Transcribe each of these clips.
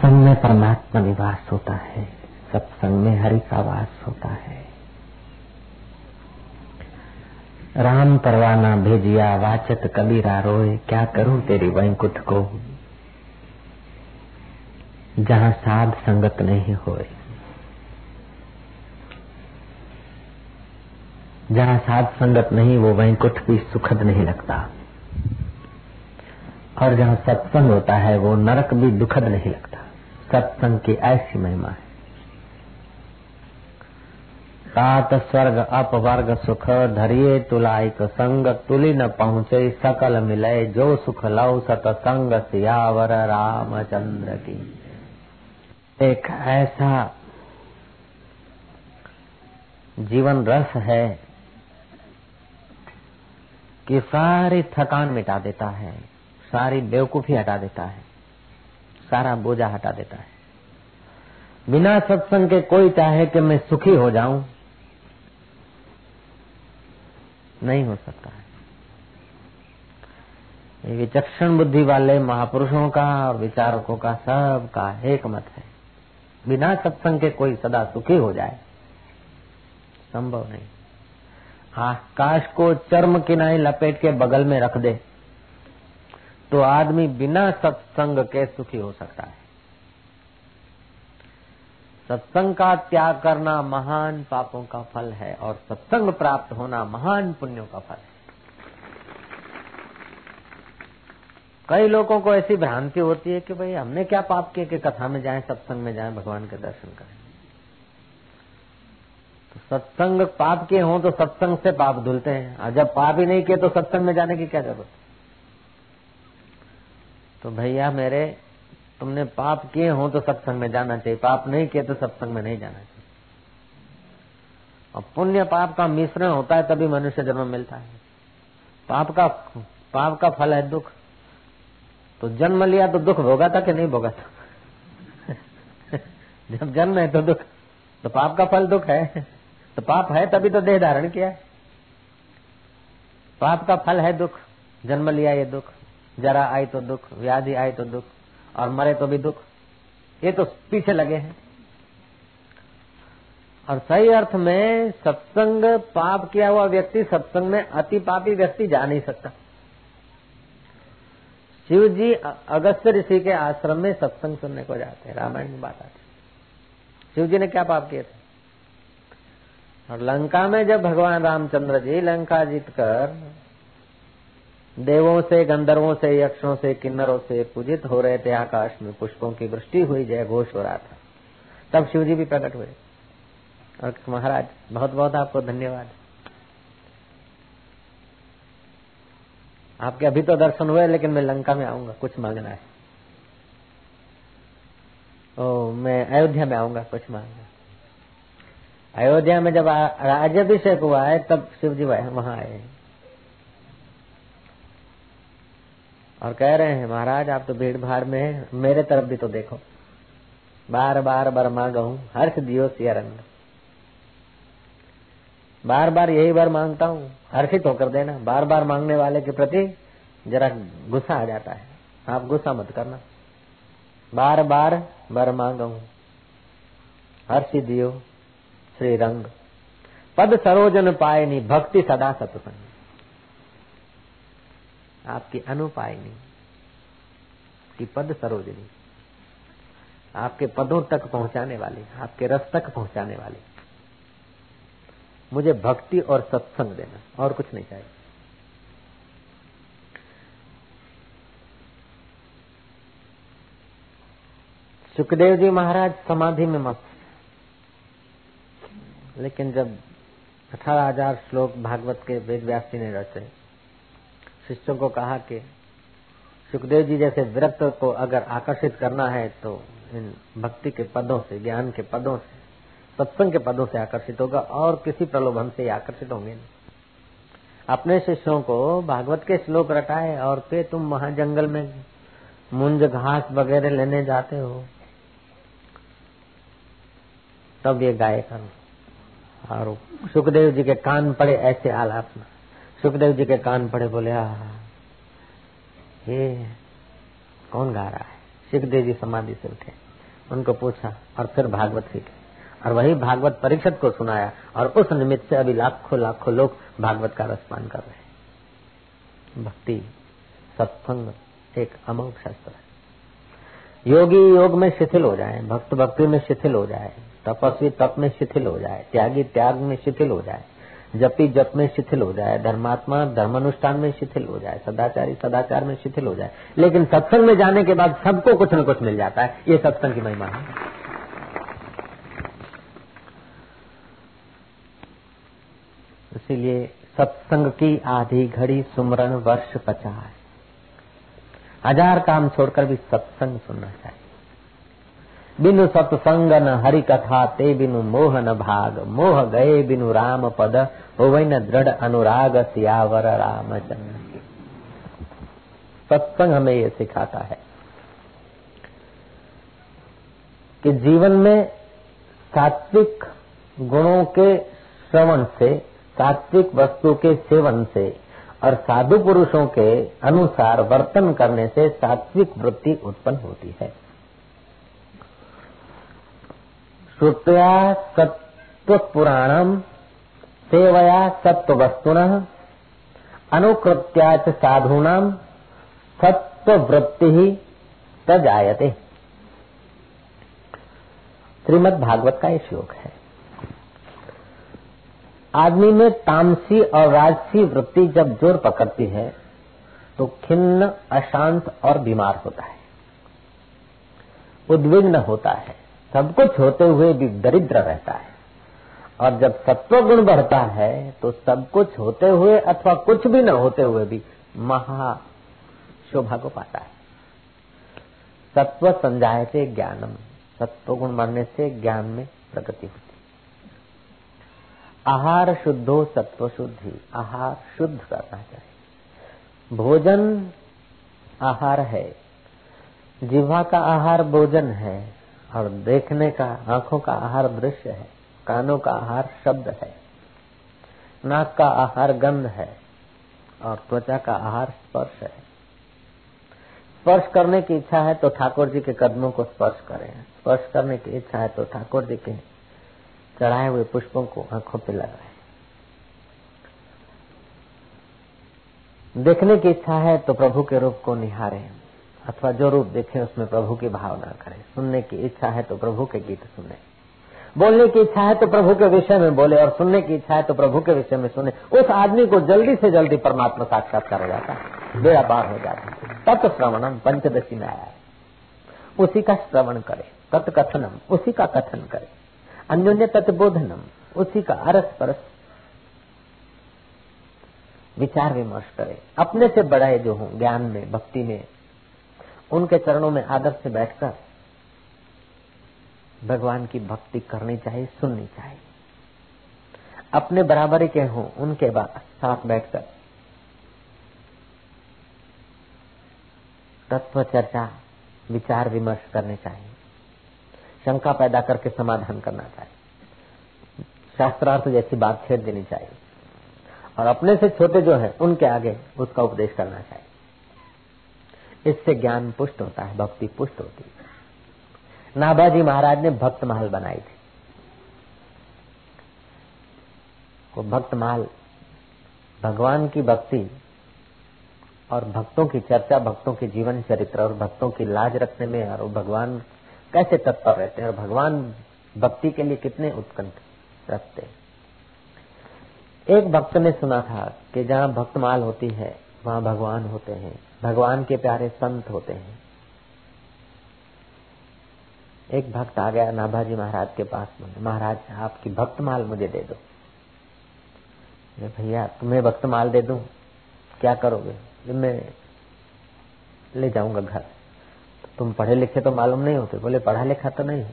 सत्संग में परमात्मा निवास होता है, सत्संग में हरि का वास होता है। राम परवाना भेजिया, वाचत कबीरा रोए, क्या करूँ तेरी वैंकुट को? जहाँ साध संगत नहीं होए। जहाँ साध संगत नहीं, वो वैंकुट भी सुखद नहीं लगता। और जहाँ सत्संग होता है, वो नरक भी दुखद नहीं लगता। सत्संग की ऐसी महिमा है। सात स्वर्ग अपवर्ग सुख धरिए तुलाइक संग, तुली न पहुँचे सकल मिले जो सुख लव सतसंग सियावर रामचंद्र की। एक ऐसा जीवन रस है कि सारी थकान मिटा देता है, सारी बेवकूफ़ी हटा देता है। सारा बोझा हटा देता है। बिना सत्संग के कोई चाहे कि मैं सुखी हो जाऊँ, नहीं हो सकता है। विचक्षण बुद्धि वाले महापुरुषों का और विचारकों का सब का एक मत है। बिना सत्संग के कोई सदा सुखी हो जाए, संभव नहीं। आकाश को चर्म किनाई लपेट के बगल में रख दे। तो आदमी बिना सत्संग के सुखी हो सकता है। सत्संग का त्याग करना महान पापों का फल है और सत्संग प्राप्त होना महान पुण्यों का फल है। कई लोगों को ऐसी भ्रांति होती है कि भाई, हमने क्या पाप किए कि कथा में जाएँ, सत्संग में जाएँ, भगवान के दर्शन करें। तो सत्संग पाप के हों तो सत्संग से पाप धुलते हैं, और जब पाप ही नहीं किए तो सत्संग में जाने की क्या ज़रूरत? तो भैया मेरे, तुमने पाप किए हो तो सत्संग में जाना चाहिए, पाप नहीं किए तो सत्संग में नहीं जाना चाहिए। और पुण्य पाप का मिश्रण होता है तभी मनुष्य जन्म मिलता है। पाप का पाप का फल है दुख। तो जन्म लिया तो दुख भोगा था कि नहीं भोगा था? जब जन्म है तो दुख। तो पाप का फल दुख है। तो पाप है तभी तो देह धारण किया पाप का फल है दुख। जन्म लिया ये दुख। जरा आई तो दुख, व्याधि आई तो दुख, और मरे तो भी दुख। ये तो पीछे लगे हैं। और सही अर्थ में सत्संग पाप किया हुआ व्यक्ति सत्संग में अति पापी व्यक्ति जा नहीं सकता। शिव जी अगस्त ऋषि के आश्रम में सत्संग सुनने को जाते हैं, रामायण में बात आती शिव जी ने क्या पाप किए थे? और लंका में जब भगवान रामचंद्र जी लंका जीत कर देवों से, गंधर्वों से, यक्षों से, किन्नरों से पूजित हो रहे थे आकाश में। पुष्पों की वृष्टि हुई जय घोष हो रहा था। तब शिव जी भी प्रकट हुए। और महाराज बहुत बहुत आपको धन्यवाद। आपके अभी तो दर्शन हुए, लेकिन मैं लंका में आऊँगा, कुछ मांगना है। ओ, मैं अयोध्या में आऊँगा, कुछ मांगना अयोध्या में जब राज्यभिषेक हुआ है, तब शिव जी वहाँ आए। और कह रहे हैं, महाराज, आप तो भीड़ भाड़ में है, मेरे तरफ़ भी तो देखो। बार बार बरमा गहूं, हर्ष दियो सिया रंग बार बार यही बार माँगता हूँ, हर्षित होकर देना। बार बार मांगने वाले के प्रति जरा गुस्सा आ जाता है। आप गुस्सा मत करना। बार बार बर मांगू हर्ष दियो श्री रंग पद सरोजन पायनी, भक्ति सदा सत्संग। आपकी अनुपायनी की पद सरोजनी, आपके पदों तक पहुँचाने वाले, आपके रस तक पहुँचाने वाले। मुझे भक्ति और सत्संग देना, और कुछ नहीं चाहिए। सुखदेव जी महाराज, समाधि में मस्त। लेकिन जब अठारह हज़ार श्लोक भागवत के वेद व्यास जी ने रचे शिष्यों को कहा कि सुखदेव जी जैसे विरक्त को अगर आकर्षित करना है तो इन भक्ति के पदों से, ज्ञान के पदों से, सत्संग के पदों से आकर्षित होगा और किसी प्रलोभन से आकर्षित होंगे नहीं। अपने शिष्यों को भागवत के श्लोक रटाए और फिर तुम वहाँ महाजंगल में मुंज घास वगैरह लेने जाते हो। तब ये गाय कर और सुखदेव जी के कान पड़े ऐसे आलाप में। सुखदेव जी के कान पड़े बोले हा ये कौन गा रहा है? सुखदेव जी समाधि से उठे। उनको पूछा, और फिर भागवत सीखे? और वही भागवत परीक्षित को सुनाया, और उस निमित्त से अभी लाखों लाखों लोग भागवत का रसपान कर रहे हैं। भक्ति, सत्संग, एक अमोघ शस्त्र है। योगी योग में शिथिल हो जाए, भक्त भक्ति में शिथिल हो जाए, तपस्वी तप में शिथिल हो जाए, त्यागी त्याग में शिथिल हो जाए। जपी जप में शिथिल हो जाए, धर्मात्मा धर्मानुष्ठान में शिथिल हो जाए, सदाचारी सदाचार में शिथिल हो जाए, लेकिन सत्संग में जाने के बाद सबको कुछ न कुछ मिल जाता है, ये सत्संग की महिमा है। इसीलिए सत्संग की आधी घड़ी सुमरण वर्ष पचास। हज़ार काम छोड़कर भी सत्संग सुनना चाहिए। बिनु सत्संग न हरि कथा ते बिनु मोह न भाग। मोह गए बिनु राम पद हो न दृढ़ अनुराग सियावर रामचंद्र। सत्संग हमें ये सिखाता है कि जीवन में सात्विक गुणों के श्रवण से, सात्विक वस्तु के सेवन से और साधु पुरुषों के अनुसार वर्तन करने से सात्विक वृत्ति उत्पन्न होती है। श्रुत्या सत्व पुराणम सेवया सत्व वस्तुन अनुकृत्या साधुनाम सत्व वृत्ति ही श्रीमद भागवत का ये श्लोक है। आदमी में तामसी और राजसी वृत्ति जब ज़ोर पकड़ती है तो खिन्न, अशांत और बीमार होता है। उद्विग्न होता है। सब कुछ होते हुए भी दरिद्र रहता है। और जब सत्व गुण बढ़ता है तो सब कुछ होते हुए अथवा कुछ भी न होते हुए भी महा शोभा को पाता है। सत्व संजाय से ज्ञानम सत्व गुण बढ़ने से ज्ञान में प्रगति होती आहार शुद्धो सत्व शुद्धि, आहार शुद्ध करना चाहिए। भोजन आहार है, जिह्वा का आहार भोजन है और देखने का, आँखों का आहार दृश्य है, कानों का आहार शब्द है, नाक का आहार गंध है, और त्वचा का आहार स्पर्श है। स्पर्श करने की इच्छा है तो ठाकुर जी के कदमों को स्पर्श करें। स्पर्श करने की इच्छा है तो ठाकुर जी के चढ़ाए हुए पुष्पों को आँखों पर लगाए। देखने की इच्छा है तो प्रभु के रूप को निहारें। अथवा जो रूप देखे उसमें प्रभु की भावना करें। सुनने की इच्छा है तो प्रभु के गीत सुने। बोलने की इच्छा है तो प्रभु के विषय में बोले और सुनने की इच्छा है तो प्रभु के विषय में सुने। उस आदमी को जल्दी से जल्दी परमात्मा साक्षात्कार हो जाता है। बेड़ा पार हो जाता है। तत् श्रवणम पंचदशी में आया है उसी का श्रवण करे। तत् कथनम, उसी का कथन करे। अन्योन्य तत्बोधनम उसी का अरस परस। विचार विमर्श करे। अपने से बड़े जो हों, ज्ञान में, भक्ति में उनके चरणों में आदर से बैठकर भगवान की भक्ति करनी चाहिए, सुननी चाहिए। अपने बराबरी के हों, उनके साथ बैठकर। तत्व चर्चा विचार विमर्श करने चाहिए। शंका पैदा करके समाधान करना चाहिए। शास्त्रार्थ जैसी बात छेड़ देनी चाहिए। और अपने से छोटे जो है, उनके आगे उसका उपदेश करना चाहिए। इससे ज्ञान पुष्ट होता है, भक्ति पुष्ट होती है। नाभाजी महाराज ने भक्त महल बनाई थी। वो भक्त महल, भगवान की भक्ति और भक्तों की चर्चा, भक्तों के जीवन चरित्र और भक्तों की लाज रखने में और भगवान कैसे तत्पर रहते हैं और भगवान भक्ति के लिए कितने उत्कंठ रखते हैं। एक भक्त ने सुना था कि जहाँ भक्तमाल होती है, वहाँ भगवान होते हैं। भगवान के प्यारे संत होते हैं। एक भक्त आ गया नाभाजी महाराज के पास में। महाराज आपकी भक्तमाल मुझे दे दो। भैया, तुम्हें भक्तमाल दे दूँ? क्या करोगे? मैं ले जाऊँगा घर। तुम पढ़े लिखे तो मालूम नहीं होते। बोले, पढ़ा लिखा तो नहीं।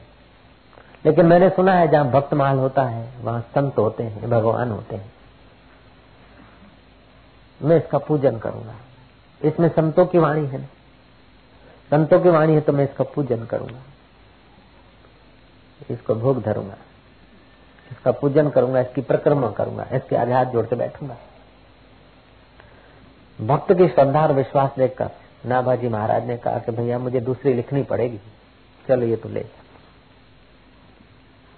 लेकिन मैंने सुना है, जहाँ भक्त माल होता है, वहाँ संत होते हैं, भगवान होते हैं। मैं इसका पूजन करूँगा। इसमें संतों की वाणी है। संतों की वाणी है तो मैं इसका पूजन करूँगा। इसको भोग धरूँगा। इसका पूजन करूँगा, इसकी प्रक्रमा करूँगा, इसके हाथ जोड़ के बैठूँगा। भक्त की श्रद्धा और विश्वास देखकर नाभाजी महाराज ने कहा कि भैया, मुझे दूसरी लिखनी पड़ेगी। चलो ये तो ले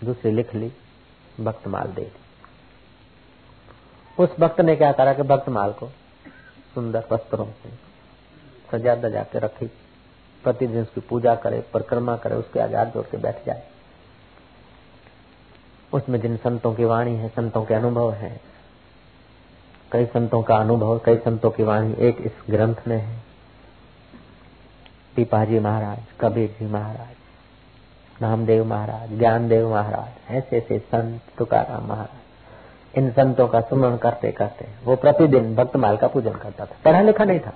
दूसरी लिख ली भक्तमाल दे दी। उस भक्त ने क्या करा कि भक्तमाल को सुंदर वस्त्रों से सजा दजा के रखी, प्रतिदिन उसकी पूजा करे, परिक्रमा करे, उसके आज़ाद जोड़ के बैठ जाए। उसमें जिन संतों की वाणी है, संतों के अनुभव है, कई संतों का अनुभव, कई संतों की वाणी एक इस ग्रंथ में है। पीपाजी महाराज कबीर जी महाराज, नामदेव महाराज, ज्ञानदेव महाराज ऐसे ऐसे संत तुकाराम महाराज। इन संतों का सुमरण करते करते वो प्रतिदिन भक्तमाल का पूजन करता था पढ़ा लिखा नहीं था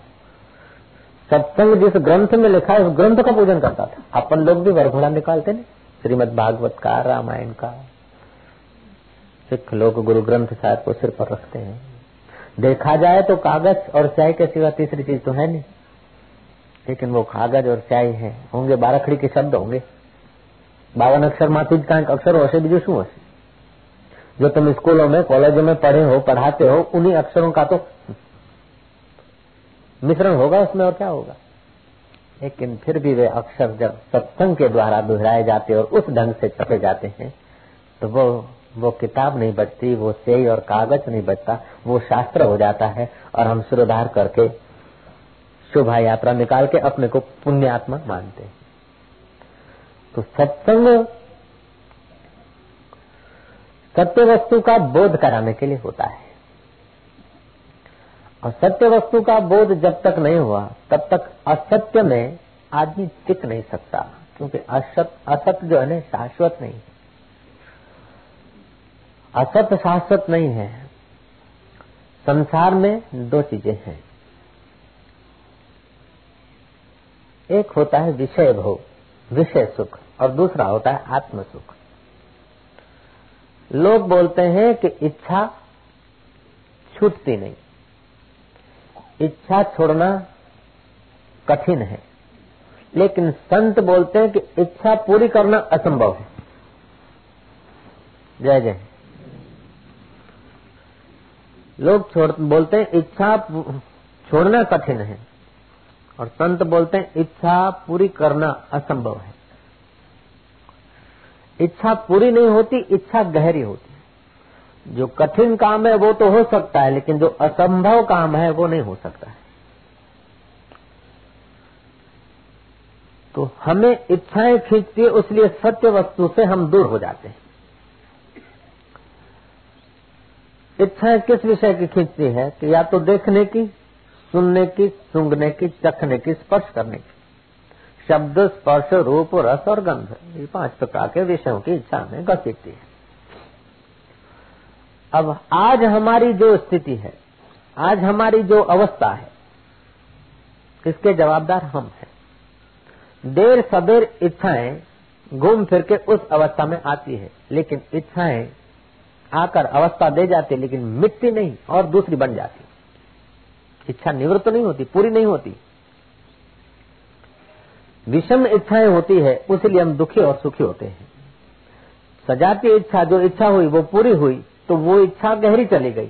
सत्संग जिस ग्रंथ में लिखा है उस ग्रंथ का पूजन करता था अपन लोग भी वरघोड़ा निकालते नहीं श्रीमद भागवत का रामायण का सिख लोग गुरु ग्रंथ साहब को सिर पर रखते हैं देखा जाए तो कागज और स्याही के सिवा तीसरी चीज तो है नहीं लेकिन वो कागज और स्याही है होंगे बारखड़ी के शब्द होंगे बावन अक्षर માંથી જ કાંઈક અક્ષરો હશે બીજું શું હશે जो तुम स्कूलों में, कॉलेजों में पढ़े हो, पढ़ाते हो, उन्हीं अक्षरों का तो मिश्रण होगा, उसमें और क्या होगा? लेकिन फिर भी वे अक्षर जब सत्संग के द्वारा दोहराए जाते और उस ढंग से छपे जाते हैं तो वो वो किताब नहीं बचती, वो सेई और कागज़ नहीं बचता, वो शास्त्र हो जाता है और हम सुरधार करके शोभा यात्रा निकाल के अपने को पुण्यात्मा मानते तो सत्संग सत्य वस्तु का बोध कराने के लिए होता है। और सत्य वस्तु का बोध जब तक नहीं हुआ, तब तक असत्य में आदमी टिक नहीं सकता, क्योंकि असत असत्य जो है ना, शाश्वत नहीं। असत्य शाश्वत नहीं है। संसार में दो चीज़ें हैं। एक होता है विषय भोग, विषय सुख, और दूसरा होता है आत्म सुख लोग बोलते हैं कि इच्छा छूटती नहीं। इच्छा छोड़ना कठिन है। लेकिन संत बोलते हैं कि इच्छा पूरी करना असंभव है। जय जय। लोग छोड़, बोलते हैं इच्छा छोड़ना कठिन है। और संत बोलते हैं इच्छा पूरी करना असंभव है। इच्छा पूरी नहीं होती, इच्छा गहरी होती जो कठिन काम है, वो तो हो सकता है, लेकिन जो असंभव काम है, वो नहीं हो सकता है। तो हमें इच्छाएँ खींचती है इसलिए सत्य वस्तु से हम दूर हो जाते हैं। इच्छाएँ किस विषय की खींचती है कि या तो देखने की, सुनने की, सूंघने की, चखने की, स्पर्श करने की। शब्द, स्पर्श, रूप, रस और गंध। ये पाँच प्रकार के विषयों की इच्छा में घसीटती है। अब आज हमारी जो स्थिति है, आज हमारी जो अवस्था है इसके जवाबदार हम हैं? देर सबेर इच्छाएँ घूम फिर के उस अवस्था में आती है, लेकिन इच्छाएँ आकर अवस्था दे जाती, लेकिन मिटती नहीं और दूसरी बन जाती। इच्छा निवृत्त नहीं होती, पूरी नहीं होती। विषम इच्छाएँ होती है, उसीलिए हम दुखी और सुखी होते हैं। सजाती इच्छा जो इच्छा हुई, वो पूरी हुई तो वो इच्छा गहरी चली गई।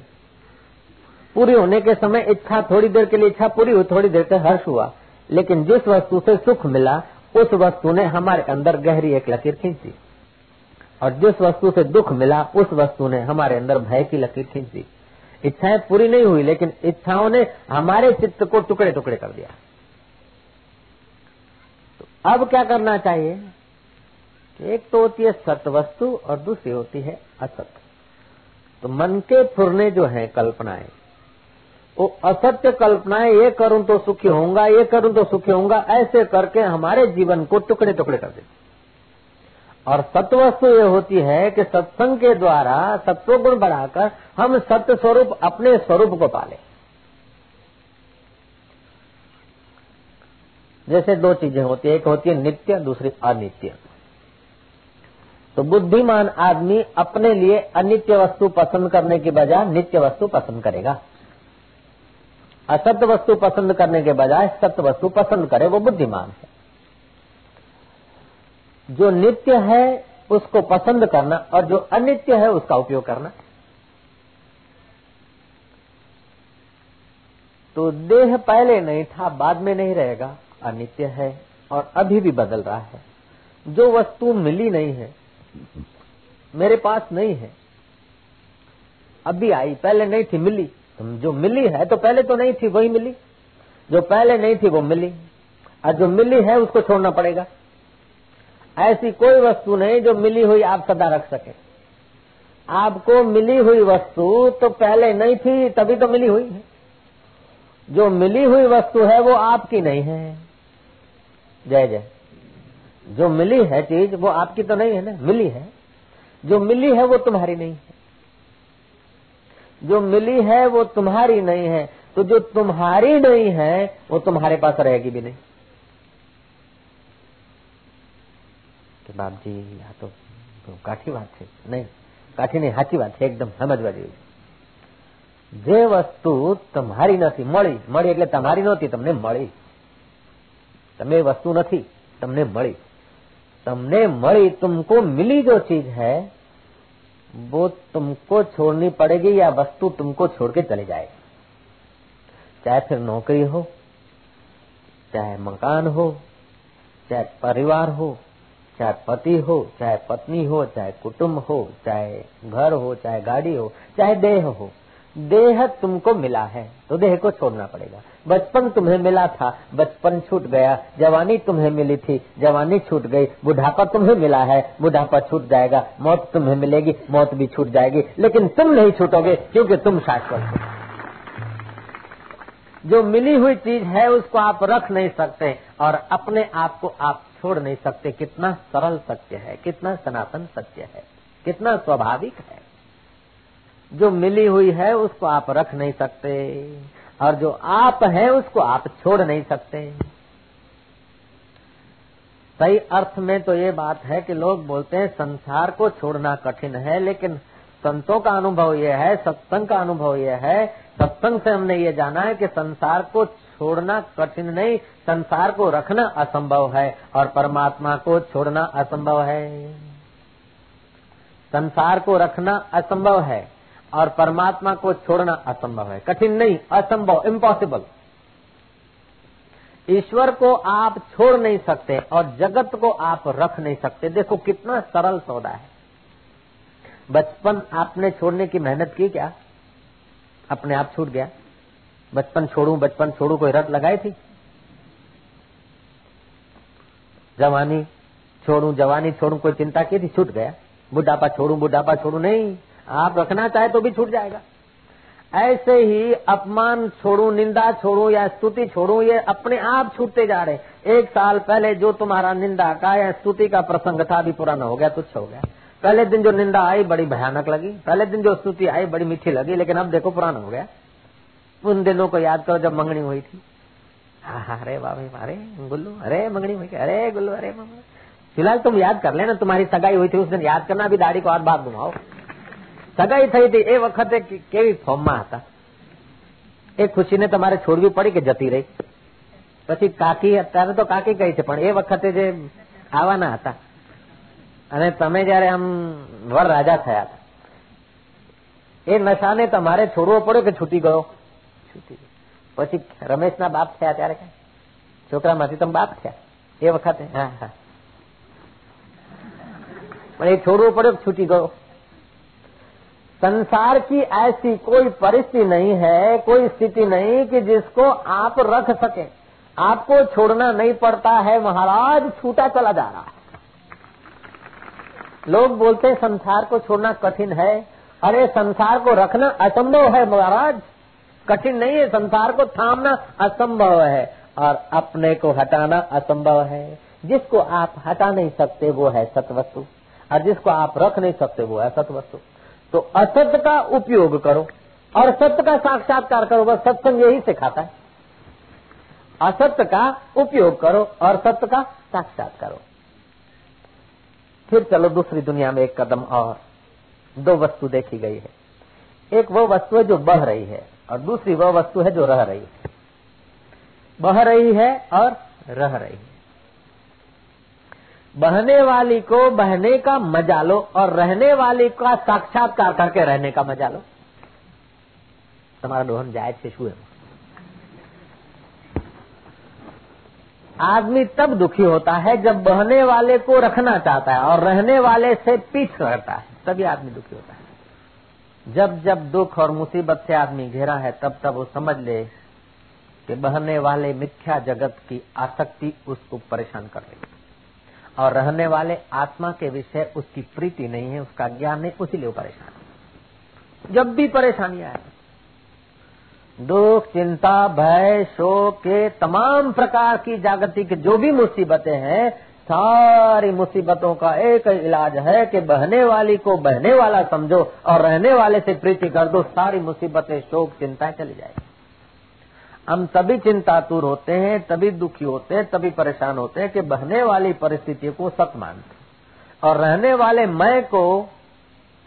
पूरी होने के समय इच्छा थोड़ी देर के लिए इच्छा पूरी हुई, थोड़ी देर के हर्ष हुआ। लेकिन जिस वस्तु से सुख मिला, उस वस्तु ने हमारे अंदर गहरी एक लकीर खींची। और जिस वस्तु से दुख मिला, उस वस्तु ने हमारे अंदर भय की लकीर खींची। इच्छाएँ पूरी नहीं हुई, लेकिन इच्छाओं ने हमारे चित्त को टुकड़े टुकड़े कर दिया। अब क्या करना चाहिए? एक तो होती है सत्य वस्तु और दूसरी होती है असत्य तो मन के फुरने जो है कल्पनाएँ, वो असत्य कल्पनाएँ, ये करूँ तो सुखी होऊँगा, ये करूँ तो सुखी होऊँगा, ऐसे करके हमारे जीवन को टुकड़े टुकड़े कर देते और सत्वस्तु ये होती है कि सत्संग के द्वारा सत्व गुण बढ़ाकर हम सत्य स्वरूप अपने स्वरूप को पाले। जैसे दो चीज़ें होती है, एक होती है नित्य, दूसरी अनित्य। तो बुद्धिमान आदमी अपने लिए अनित्य वस्तु पसंद करने के बजाय नित्य वस्तु पसंद करेगा। असत्य वस्तु पसंद करने के बजाय सत्य वस्तु पसंद करे, वो बुद्धिमान है। जो नित्य है, उसको पसंद करना और जो अनित्य है, उसका उपयोग करना। तो देह पहले नहीं था, बाद में नहीं रहेगा। अनित्य है और अभी भी बदल रहा है। जो वस्तु मिली नहीं है, मेरे पास नहीं है। अभी आई, पहले नहीं थी, मिली। तुम जो मिली है तो पहले तो नहीं थी, वही मिली। जो पहले नहीं थी, वो मिली। और जो मिली है, उसको छोड़ना पड़ेगा। ऐसी कोई वस्तु नहीं जो मिली हुई आप सदा रख सके। आपको मिली हुई वस्तु तो पहले नहीं थी, तभी तो मिली हुई है। जो मिली हुई वस्तु है, वो आपकी नहीं है। जय जय जो मिली है चीज वो आपकी तो नहीं है ना मिली है जो मिली है वो तुम्हारी नहीं है जो मिली है वो तुम्हारी नहीं है तो जो तुम्हारी नहीं है वो तुम्हारे पास रहेगी भी नहीं કે બાપજી આ તો કાઠી વાત છે નહીં કાઠી નહીં સાચી વાત છે એકદમ સમજવા જેવી જે વસ્તુ તમારી નથી મળી મળી એટલે તમારી નહોતી તમને મળી તમે વસ્તુ નથી તમને મળી તમને મળી तुमको मिली जो चीज है वो तुमको छोड़नी पड़ेगी या वस्तु तुमको छोड़ के चले जाएगी चाहे फिर नौकरी हो चाहे मकान हो चाहे परिवार हो चाहे पति हो चाहे पत्नी हो चाहे कुटुंब हो चाहे घर हो चाहे गाड़ी हो चाहे देह हो देह तुमको मिला है तो देह को छोड़ना पड़ेगा। बचपन तुम्हें मिला था, बचपन छूट गया। जवानी तुम्हें मिली थी, जवानी छूट गई। बुढ़ापा तुम्हें मिला है, बुढ़ापा छूट जाएगा। मौत तुम्हें मिलेगी, मौत भी छूट जाएगी। लेकिन तुम नहीं छूटोगे, क्योंकि तुम शाश्वत हो। जो मिली हुई चीज़ है, उसको आप रख नहीं सकते और अपने आप को आप छोड़ नहीं सकते। कितना सरल सत्य है, कितना सनातन सत्य है, कितना स्वाभाविक है। जो मिली हुई है उसको आप रख नहीं सकते। और जो आप है उसको आप छोड़ नहीं सकते। सही अर्थ में तो ये बात है कि लोग बोलते हैं, संसार को छोड़ना कठिन है, लेकिन संतों का अनुभव यह है, सत्संग का अनुभव यह है। सत्संग से हमने ये जाना है कि संसार को छोड़ना कठिन नहीं, संसार को रखना असंभव है और परमात्मा को छोड़ना असंभव है। संसार को रखना असंभव है। और परमात्मा को छोड़ना असंभव है। कठिन नहीं, असंभव इम्पॉसिबल ईश्वर को आप छोड़ नहीं सकते और जगत को आप रख नहीं सकते। देखो कितना सरल सौदा है। बचपन आपने छोड़ने की मेहनत की क्या? अपने आप छूट गया। बचपन छोड़ू बचपन छोड़ू, कोई रट लगाई थी? जवानी छोड़ू जवानी छोड़ू, कोई चिंता की थी? छूट गया। बुढ़ापा छोड़ू बुढ़ापा छोड़ू, नहीं। आप रखना चाहे तो भी छूट जाएगा। ऐसे ही अपमान छोड़ू, निंदा छोड़ू या स्तुति छोड़ू, ये अपने आप छूटते जा रहे एक साल पहले जो तुम्हारा निंदा का या स्तुति का प्रसंग था, अभी पुराना हो गया, तुच्छ हो गया। पहले दिन जो निंदा आई, बड़ी भयानक लगी। पहले दिन जो स्तुति आई, बड़ी मीठी लगी, लेकिन अब देखो पुराना हो गया। उन दिनों को याद करो जब मंगनी हुई थी। अरे बाबे अरे गुल्लू, अरे मंगनी हुई अरे गुल्लू, अरे फ़िलहाल तुम याद कर लेना, तुम्हारी सगाई हुई थी उस दिन, याद करना, अभी दाढ़ी को और बात घुमाओ। સગાઈ થઈ હતી એ વખતે કેવી ફોર્મમાં હતા એ ખુશીને તમારે છોડવી પડી કે જતી રહી પછી કાકી અત્યારે તો કાકી કહી છે પણ એ વખતે જે આવવાના હતા અને તમે જયારે આમ વર રાજા થયા હતા એ નશાને તમારે છોડવો પડ્યો કે છૂટી ગયો છૂટી પછી રમેશના બાપ થયા ત્યારે કઈ છોકરામાંથી તમે બાપ થયા એ વખતે હા હા પણ એ છોડવો પડ્યો છૂટી ગયો संसार की ऐसी कोई परिस्थिति नहीं है, कोई स्थिति नहीं कि जिसको आप रख सके। आपको छोड़ना नहीं पड़ता है, महाराज, छूटा चला जा रहा है। लोग बोलते हैं, संसार को छोड़ना कठिन है। अरे, संसार को रखना असंभव है, महाराज। कठिन नहीं है, संसार को थामना असंभव है। और अपने को हटाना असंभव है। जिसको आप हटा नहीं सकते, वो है सतवस्तु। और जिसको आप रख नहीं सकते, वो है सतवस्तु। तो असत्य का उपयोग करो और सत्य का साक्षात्कार करो, बस सत्संग यही सिखाता है। असत्य का उपयोग करो और सत्य का साक्षात्कार करो। फिर चलो दूसरी दुनिया में एक कदम और। दो वस्तु देखी गई है। एक वो वस्तु है जो बह रही है और दूसरी वह वस्तु है जो रह रही है। बह रही है और रह रही है। बहने वाली को बहने का मज़ा लो और रहने वाली का साक्षात्कार करके रहने का मज़ा लो। तुम्हारा दोहन जायज़ से छुए। आदमी तब दुखी होता है जब बहने वाले को रखना चाहता है और रहने वाले से पीछ करता है, तभी आदमी दुखी होता है। जब जब दुख और मुसीबत से आदमी घेरा है, तब तब वो समझ ले कि बहने वाले मिथ्या जगत की आसक्ति उसको परेशान कर रही और रहने वाले आत्मा के विषय उसकी प्रीति नहीं है, उसका ज्ञान नहीं, उसीलिए परेशान जब भी परेशानियाँ आए, दुख, चिंता, भय, शोक के तमाम प्रकार की जागतिक जो भी मुसीबतें हैं, सारी मुसीबतों का एक इलाज है कि बहने वाली को बहने वाला समझो और रहने वाले से प्रीति कर दो, सारी मुसीबतें, शोक, चिंताएँ चली जाएगी। हम तभी चिंतातुर होते हैं, तभी दुखी होते हैं, तभी परेशान होते हैं कि बहने वाली परिस्थिति को सत मानते और रहने वाले मैं को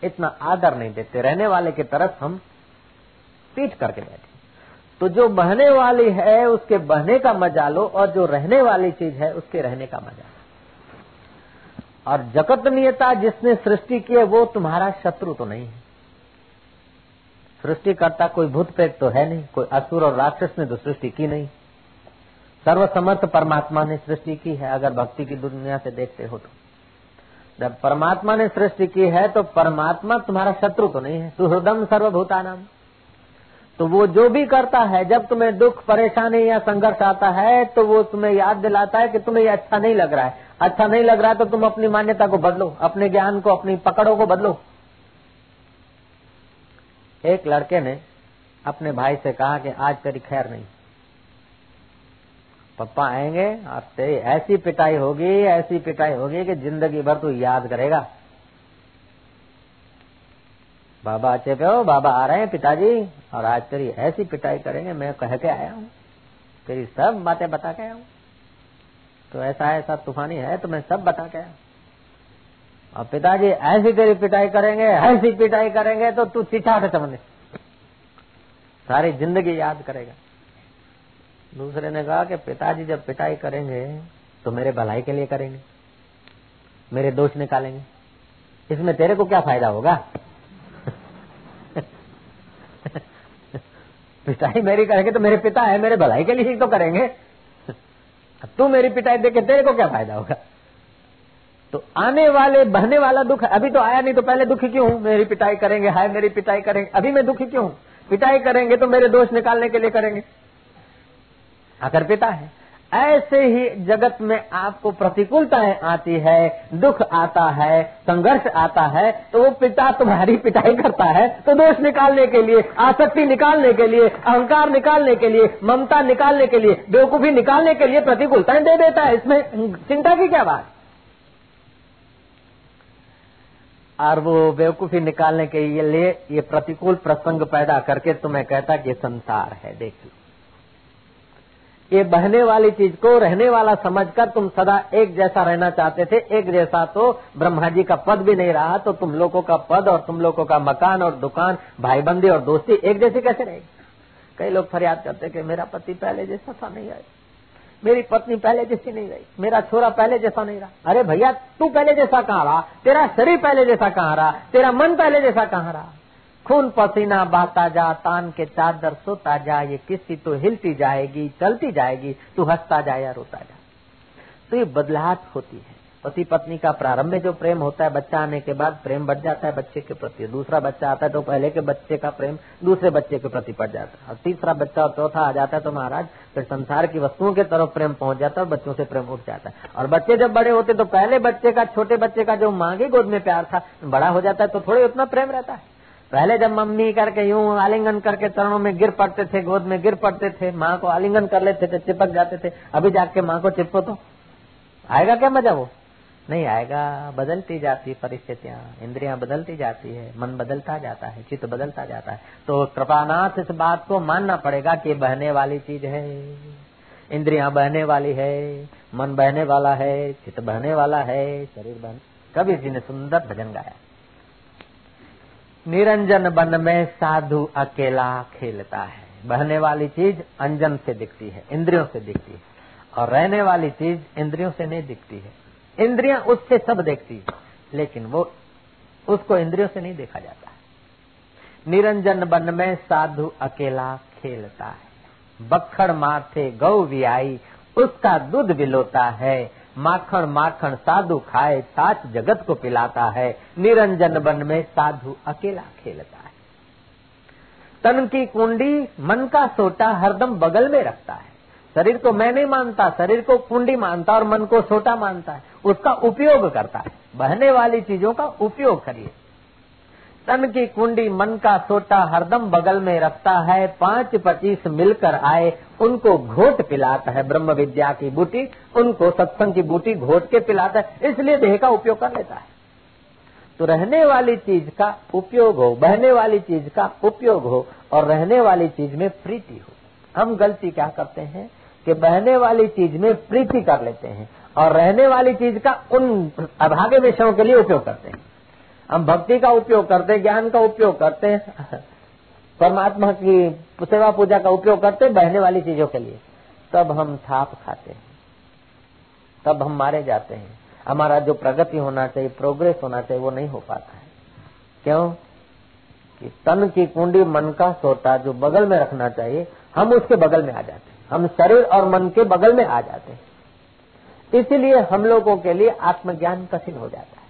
इतना आदर नहीं देते। रहने वाले की तरफ़ हम पीट करके बैठे तो जो बहने वाली है, उसके बहने का मज़ा लो और जो रहने वाली चीज़ है, उसके रहने का मज़ा लो। और जगत नियता जिसने सृष्टि की है, वो तुम्हारा शत्रु तो नहीं है। सृष्टि करता कोई भूत प्रेत तो है नहीं, कोई असुर और राक्षस ने तो सृष्टि की नहीं। सर्वसमर्थ परमात्मा ने सृष्टि की है, अगर भक्ति की दुनिया से देखते हो तो। जब परमात्मा ने सृष्टि की है तो परमात्मा तुम्हारा शत्रु तो नहीं है, सुहृदम सर्वभूता नाम तो वो जो भी करता है, जब तुम्हें दुख, परेशानी या संघर्ष आता है तो वो तुम्हें याद दिलाता है कि तुम्हें ये अच्छा नहीं लग रहा है। अच्छा नहीं लग रहा है तो तुम अपनी मान्यता को बदलो, अपने ज्ञान को, अपनी पकड़ों को बदलो। एक लड़के ने अपने भाई से कहा कि आज तेरी खैर नहीं। पप्पा आएँगे और तेरी ऐसी पिटाई होगी, ऐसी पिटाई होगी कि ज़िंदगी भर तू याद करेगा। बाबा अच्छे पे हो, बाबा आ रहे हैं पिताजी, और आज तेरी ऐसी पिटाई करेंगे, मैं कह के आया हूँ। तेरी सब बातें बता के आया हूँ। तो ऐसा ऐसा तूफानी है तो मैं सब बता के आया और पिताजी ऐसी तेरी पिटाई करेंगे, ऐसी पिटाई करेंगे तो तू से समझ सारी ज़िंदगी याद करेगा। दूसरे ने कहा कि पिताजी जब पिटाई करेंगे तो मेरे भलाई के लिए करेंगे। मेरे दोष निकालेंगे। इसमें तेरे को क्या फ़ायदा होगा? पिटाई मेरी करेंगे तो मेरे पिता है, मेरे भलाई के लिए ही तो करेंगे। तू मेरी पिटाई देखे तेरे को क्या फ़ायदा होगा? तो आने वाले, बहने वाला दुख, अभी तो आया नहीं तो पहले दुखी क्यों हूँ? मेरी पिटाई करेंगे, हाय मेरी पिटाई करेंगे। अभी मैं दुखी क्यों हूँ? पिटाई करेंगे तो मेरे दोष निकालने के लिए करेंगे। अगर पिता है, ऐसे ही जगत में आपको प्रतिकूलताएँ आती है, दुख आता है, संघर्ष आता है तो वो पिता तुम्हारी पिटाई करता है तो दोष निकालने के लिए, आसक्ति निकालने के लिए, अहंकार निकालने के लिए, ममता निकालने के लिए, बेवकूफ़ी निकालने के लिए प्रतिकूलताएँ दे देता है। इसमें चिंता की क्या बात? और वो बेवकूफ़ी निकालने के लिए ये प्रतिकूल प्रसंग पैदा करके तुम्हें कहता कि संसार है, देख लो। ये बहने वाली चीज़ को रहने वाला समझकर तुम सदा एक जैसा रहना चाहते थे, एक जैसा तो ब्रह्मा जी का पद भी नहीं रहा तो तुम लोगों का पद और तुम लोगों का मकान और दुकान, भाईबंदी और दोस्ती एक जैसी कैसे रहेगी? कई लोग फरियाद करते कि मेरा पति पहले जैसा था, नहीं आया। मेरी पत्नी पहले जैसी नहीं रही, मेरा छोरा पहले जैसा नहीं रहा। अरे भैया, तू पहले जैसा कहाँ रहा? तेरा शरीर पहले जैसा कहाँ रहा? तेरा मन पहले जैसा कहाँ रहा? खून पसीना बहता जा, तान के चादर सोता जा, ये किसी तो हिलती जाएगी, चलती जाएगी, तू हंसता जा या रोता जा। तो ये बदलाव होती है। पति पत्नी का प्रारंभ में जो प्रेम होता है, बच्चा आने के बाद प्रेम बढ़ जाता है बच्चे के प्रति। दूसरा बच्चा आता है तो पहले के बच्चे का प्रेम दूसरे बच्चे के प्रति बढ़ जाता है। और तीसरा बच्चा और चौथा आ जाता है तो महाराज, फिर संसार की वस्तुओं के तरफ़ प्रेम पहुँच जाता है और बच्चों से प्रेम उठ जाता है। और बच्चे जब बड़े होते तो पहले बच्चे का, छोटे बच्चे का जो मांगे गोद में प्यार था, बड़ा हो जाता है तो थोड़े उतना प्रेम रहता है। पहले जब मम्मी करके यूँ आलिंगन करके चरणों में गिर पड़ते थे, गोद में गिर पड़ते थे, माँ को आलिंगन कर लेते थे, चिपक जाते थे, अभी जाके माँ को चिपको तो। आएगा क्या मज़ा वो? नहीं आएगा, बदलती जाती परिस्थितियाँ, इंद्रियाँ बदलती जाती है, मन बदलता जाता है, चित्त बदलता जाता है। तो कृपानाथ इस बात को मानना पड़ेगा कि बहने वाली चीज़ है, इंद्रियाँ बहने वाली है, मन बहने वाला है, चित्त बहने वाला है, शरीर बहन कभी जी ने सुंदर भजन गाया। निरंजन बन में साधु अकेला खेलता है। बहने वाली चीज़ अंजन से दिखती है, इंद्रियों से दिखती है। और रहने वाली चीज़ इंद्रियों से नहीं दिखती है। इंद्रियाँ उससे सब देखती लेकिन वो उसको इंद्रियों से नहीं देखा जाता। निरंजन बन में साधु अकेला खेलता है। बखड़ माथे गौ वियाई उसका दूध बिलोता है। माखन माखन साधु खाए, साच जगत को पिलाता है। निरंजन बन में साधु अकेला खेलता है। तन की कुंडी मन का सोटा हरदम बगल में रखता है। शरीर को मैं नहीं मानता, शरीर को कुंडी मानता और मन को छोटा मानता है, उसका उपयोग करता है। बहने वाली चीज़ों का उपयोग करिए। तन की कुंडी मन का सोटा हरदम बगल में रखता है, पाँच पच्चीस मिलकर आए, उनको घोट पिलाता है। ब्रह्म विद्या की बूटी, उनको सत्संग की बूटी घोट के पिलाता है, इसलिए देह का उपयोग कर लेता है। तो रहने वाली चीज़ का उपयोग हो, बहने वाली चीज़ का उपयोग हो, और रहने वाली चीज़ में प्रीति हो। हम गलती क्या करते हैं? कि बहने वाली चीज़ में प्रीति कर लेते हैं और रहने वाली चीज़ का उन अभागे विषयों के लिए उपयोग करते हैं। हम भक्ति का उपयोग करते हैं, ज्ञान का उपयोग करते हैं, परमात्मा की सेवा पूजा का उपयोग करते हैं बहने वाली चीज़ों के लिए। तब हम थाप खाते हैं। तब हम मारे जाते हैं। हमारा जो प्रगति होना चाहिए प्रोग्रेस होना चाहिए, वो नहीं हो पाता है। क्यों? कि तन की कुंडी मन का सोता जो बगल में रखना चाहिए, हम उसके बगल में आ जाते हैं। हम शरीर और मन के बगल में आ जाते हैं। इसीलिए हम लोगों के लिए आत्मज्ञान कठिन हो जाता है।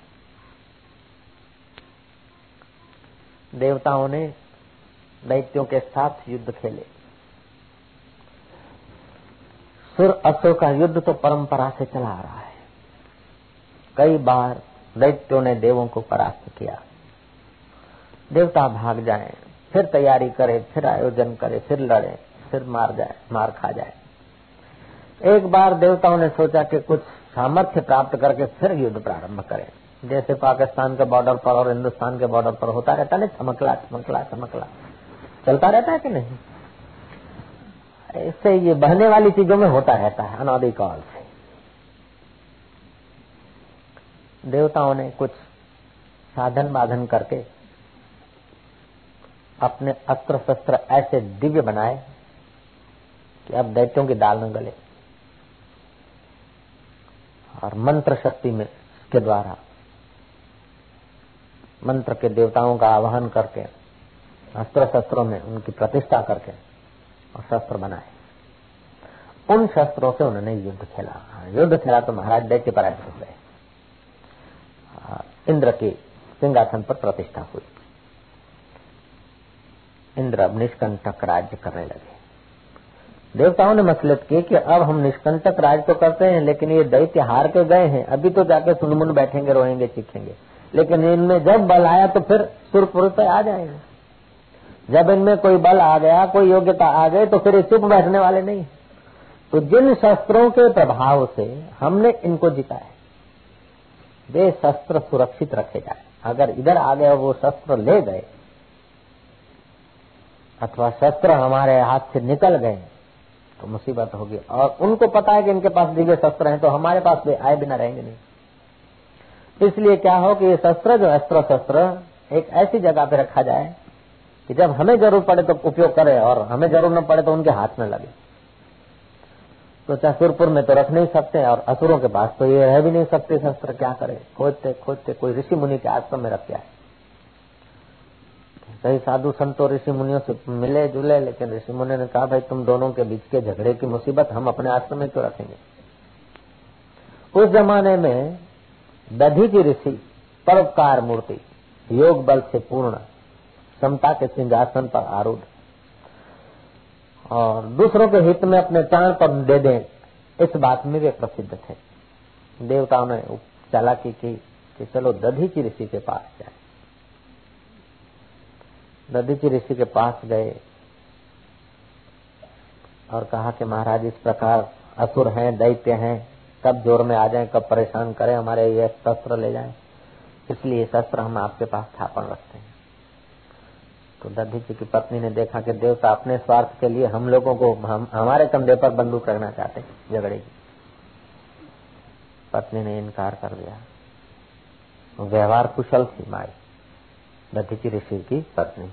देवताओं ने दैत्यों के साथ युद्ध खेले। सुर असुर का युद्ध तो परंपरा से चला आ रहा है। कई बार दैत्यों ने देवों को परास्त किया। देवता भाग जाए, फिर तैयारी करे, फिर आयोजन करे, फिर लड़े। फिर मार जाए, मार खा जाए। एक बार देवताओं ने सोचा कि कुछ सामर्थ्य प्राप्त करके फिर युद्ध प्रारंभ करें। जैसे पाकिस्तान के बॉर्डर पर और हिंदुस्तान के बॉर्डर पर होता रहता नहीं, चमकला चमकला चमकला। चलता रहता है कि नहीं? ऐसे ये बहने वाली चीज़ों में होता रहता है अनादिकाल से। देवताओं ने कुछ साधन बाधन करके अपने अस्त्र शस्त्र ऐसे दिव्य बनाए कि अब दैत्यों की दाल न गले। और मंत्र शक्ति में के द्वारा मंत्र के देवताओं का आवाहन करके अस्त्र शस्त्रों में उनकी प्रतिष्ठा करके और शस्त्र बनाए। उन शस्त्रों से उन्होंने युद्ध खेला। युद्ध खेला तो महाराज दैत्य पराजित हो गए। इंद्र के सिंहासन पर प्रतिष्ठा हुई। इंद्र अब निष्कंटक राज्य करने लगे। देवताओं ने मसलत की कि अब हम निष्कंटक राज तो करते हैं, लेकिन ये दैत्य हार के गए हैं। अभी तो जाके सुनमुन बैठेंगे, रोएँगे, चीखेंगे। लेकिन इनमें जब बल आया तो फिर सुरपुर पे आ जाएँगे। जब इनमें कोई बल आ गया, कोई योग्यता आ गई तो फिर ये चुप बैठने वाले नहीं। तो जिन शस्त्रों के प्रभाव से हमने इनको जीता है वे शस्त्र सुरक्षित रखे जाए। अगर इधर आ गए वो शस्त्र ले गए, अथवा शस्त्र हमारे हाथ से निकल गए तो मुसीबत होगी और उनको पता है कि इनके पास दिव्य शस्त्र हैं तो हमारे पास वे आए बिना रहेंगे नहीं। इसलिए क्या हो कि ये शस्त्र जो अस्त्र शस्त्र एक ऐसी जगह पे रखा जाए कि जब हमें ज़रूर पड़े तो उपयोग करे और हमें ज़रूर न पड़े तो उनके हाथ में लगे। तो चसुरपुर में तो रख नहीं सकते और असुरों के पास तो ये रह भी नहीं सकते शस्त्र, क्या करे? खोजते खोजते कोई ऋषि मुनि के आश्रम में रख आए। कई साधु संतों ऋषि मुनियों से मिले जुले, लेकिन ऋषि मुनि ने कहा, भाई, तुम दोनों के बीच के झगड़े की मुसीबत हम अपने आश्रम में क्यों रखेंगे? उस जमाने में दधी की ऋषि, परोपकार मूर्ति, योग बल से पूर्ण, समता के सिंहासन पर आरूढ़, और दूसरों के हित में अपने प्राण पर दे दें, इस बात में वे प्रसिद्ध थे। देवताओं ने चालाकी की कि चलो दधी की ऋषि के पास जाए। दधीची ऋषि के पास गए और कहा कि महाराज, इस प्रकार असुर हैं, दैत्य हैं, कब ज़ोर में आ जाएँ, कब परेशान करें, हमारे ये शस्त्र ले जाएँ। इसलिए शस्त्र हम आपके पास स्थापन रखते हैं। तो दधी जी की पत्नी ने देखा कि देवता अपने स्वार्थ के लिए हम लोगों को, हम, हमारे कंधे पर बंदूक रखना चाहते झगड़े की। पत्नी ने इनकार कर दिया। व्यवहार कुशल थी, माई। दधीची ऋषि की पत्नी।